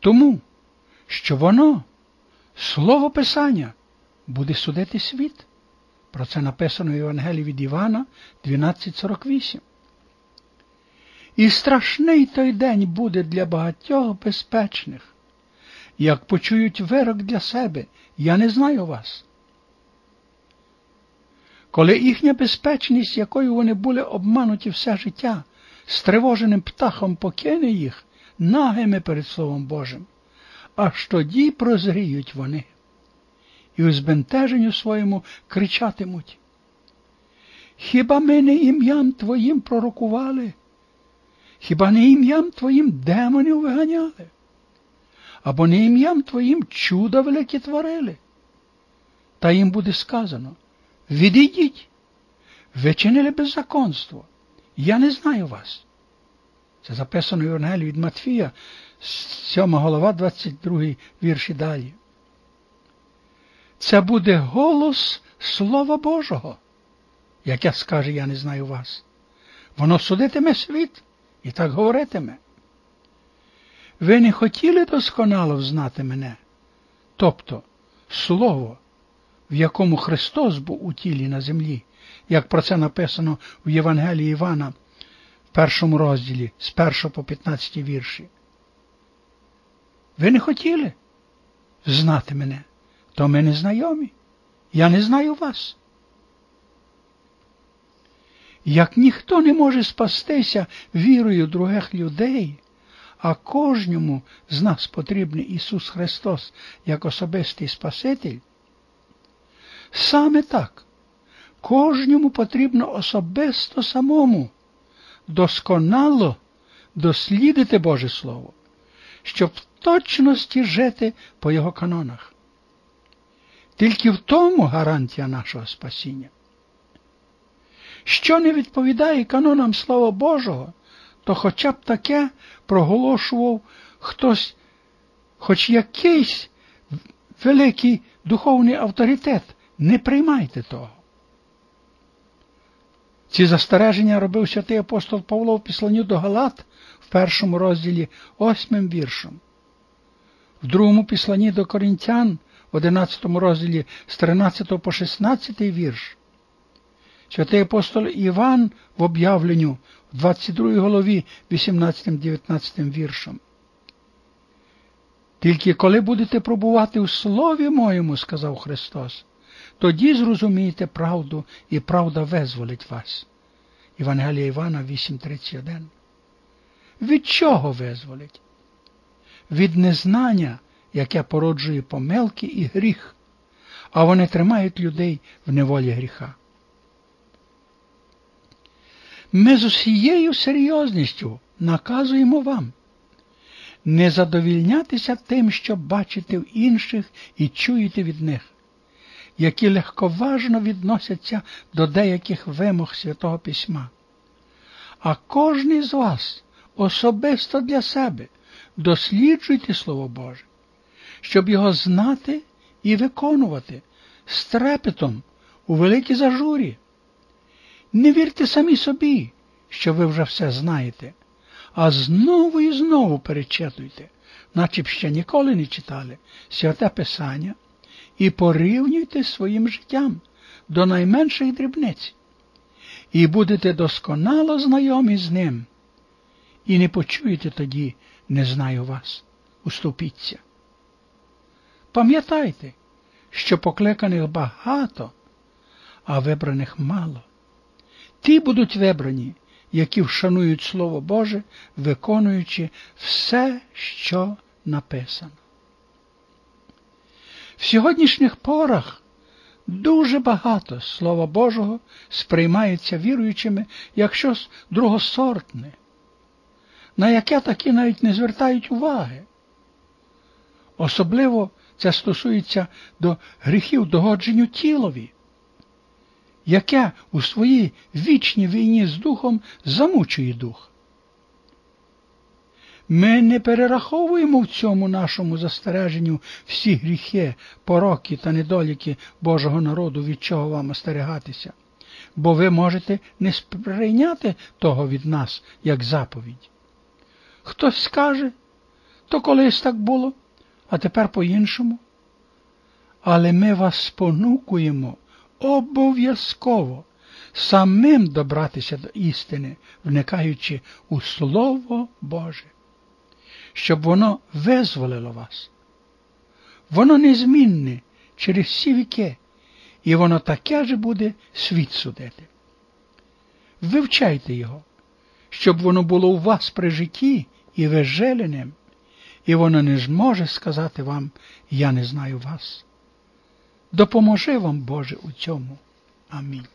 Тому, що воно, слово Писання, буде судити світ. Про це написано в Євангелії від Івана 12.48. І страшний той день буде для багатьох безпечних, як почують вирок для себе, я не знаю вас. Коли їхня безпечність, якою вони були обмануті все життя, стривоженим птахом покине їх нагими перед Словом Божим, аж тоді прозріють вони і у збентеженню своєму кричатимуть. Хіба ми не ім'ям Твоїм пророкували? Хіба не ім'ям Твоїм демонів виганяли? Або не ім'ям Твоїм чуда великі творили? Та їм буде сказано відійдіть, ви чинили беззаконство, я не знаю вас. Це записано в Євангелії від Матфія, 7 голова, 22 вірші далі. Це буде голос Слова Божого, яке скаже, я не знаю вас. Воно судитиме світ і так говоритиме. Ви не хотіли досконало взнати мене, тобто Слово, в якому Христос був у тілі на землі, як про це написано в Євангелії Івана першому розділі з 1 по 15 вірші. Ви не хотіли знати мене, то ми не знайомі. Я не знаю вас. Як ніхто не може спастися вірою других людей, а кожному з нас потрібний Ісус Христос як особистий Спаситель, саме так, кожному потрібно особисто самому досконало дослідити Боже Слово, щоб в точності жити по Його канонах. Тільки в тому гарантія нашого спасіння. Що не відповідає канонам Слова Божого, то хоча б таке проголошував хтось, хоч якийсь великий духовний авторитет, не приймайте того. Ці застереження робив святий апостол Павло в післанню до Галат в першому розділі восьмим віршом, в другому післанні до Корінтян в 11 розділі з 13 по 16 вірш. Святий апостол Іван в об'явленню в 22 голові 18-19 віршом. Тільки коли будете пробувати у слові моєму, сказав Христос, тоді зрозумієте правду, і правда визволить вас. Євангелія Івана 8.31. Від чого визволить? Від незнання, яке породжує помилки і гріх, а вони тримають людей в неволі гріха. Ми з усією серйозністю наказуємо вам не задовільнятися тим, що бачите в інших і чуєте від них, які легковажно відносяться до деяких вимог Святого Письма. А кожний з вас особисто для себе досліджуйте Слово Боже, щоб його знати і виконувати з трепетом у великій зажурі. Не вірте самі собі, що ви вже все знаєте, а знову і знову перечитуйте, наче б ще ніколи не читали святе Писання, і порівнюйте своїм життям до найменших дрібниць, і будете досконало знайомі з ним, і не почуєте тоді, не знаю вас, уступіться. Пам'ятайте, що покликаних багато, а вибраних мало. Ті будуть вибрані, які вшанують Слово Боже, виконуючи все, що написано. Сьогоднішніх порах дуже багато Слова Божого сприймається віруючими як щось другосортне, на яке такі навіть не звертають уваги. Особливо це стосується до гріхів догодженню тілові яке у своїй вічній війні з духом замучує дух. Ми не перераховуємо в цьому нашому застереженню всі гріхи, пороки та недоліки Божого народу, від чого вам остерегатися, бо ви можете не сприйняти того від нас як заповідь. Хтось скаже, То колись так було, а тепер по-іншому. Але ми вас спонукуємо обов'язково самим добратися до істини, вникаючи у Слово Боже, щоб воно визволило вас. Воно незмінне через всі віки, і воно таке же буде світ судити. Вивчайте його, щоб воно було у вас при житті і ви жили ним, і воно не зможе сказати вам Я не знаю вас. Допоможи вам, Боже, у цьому. Амінь.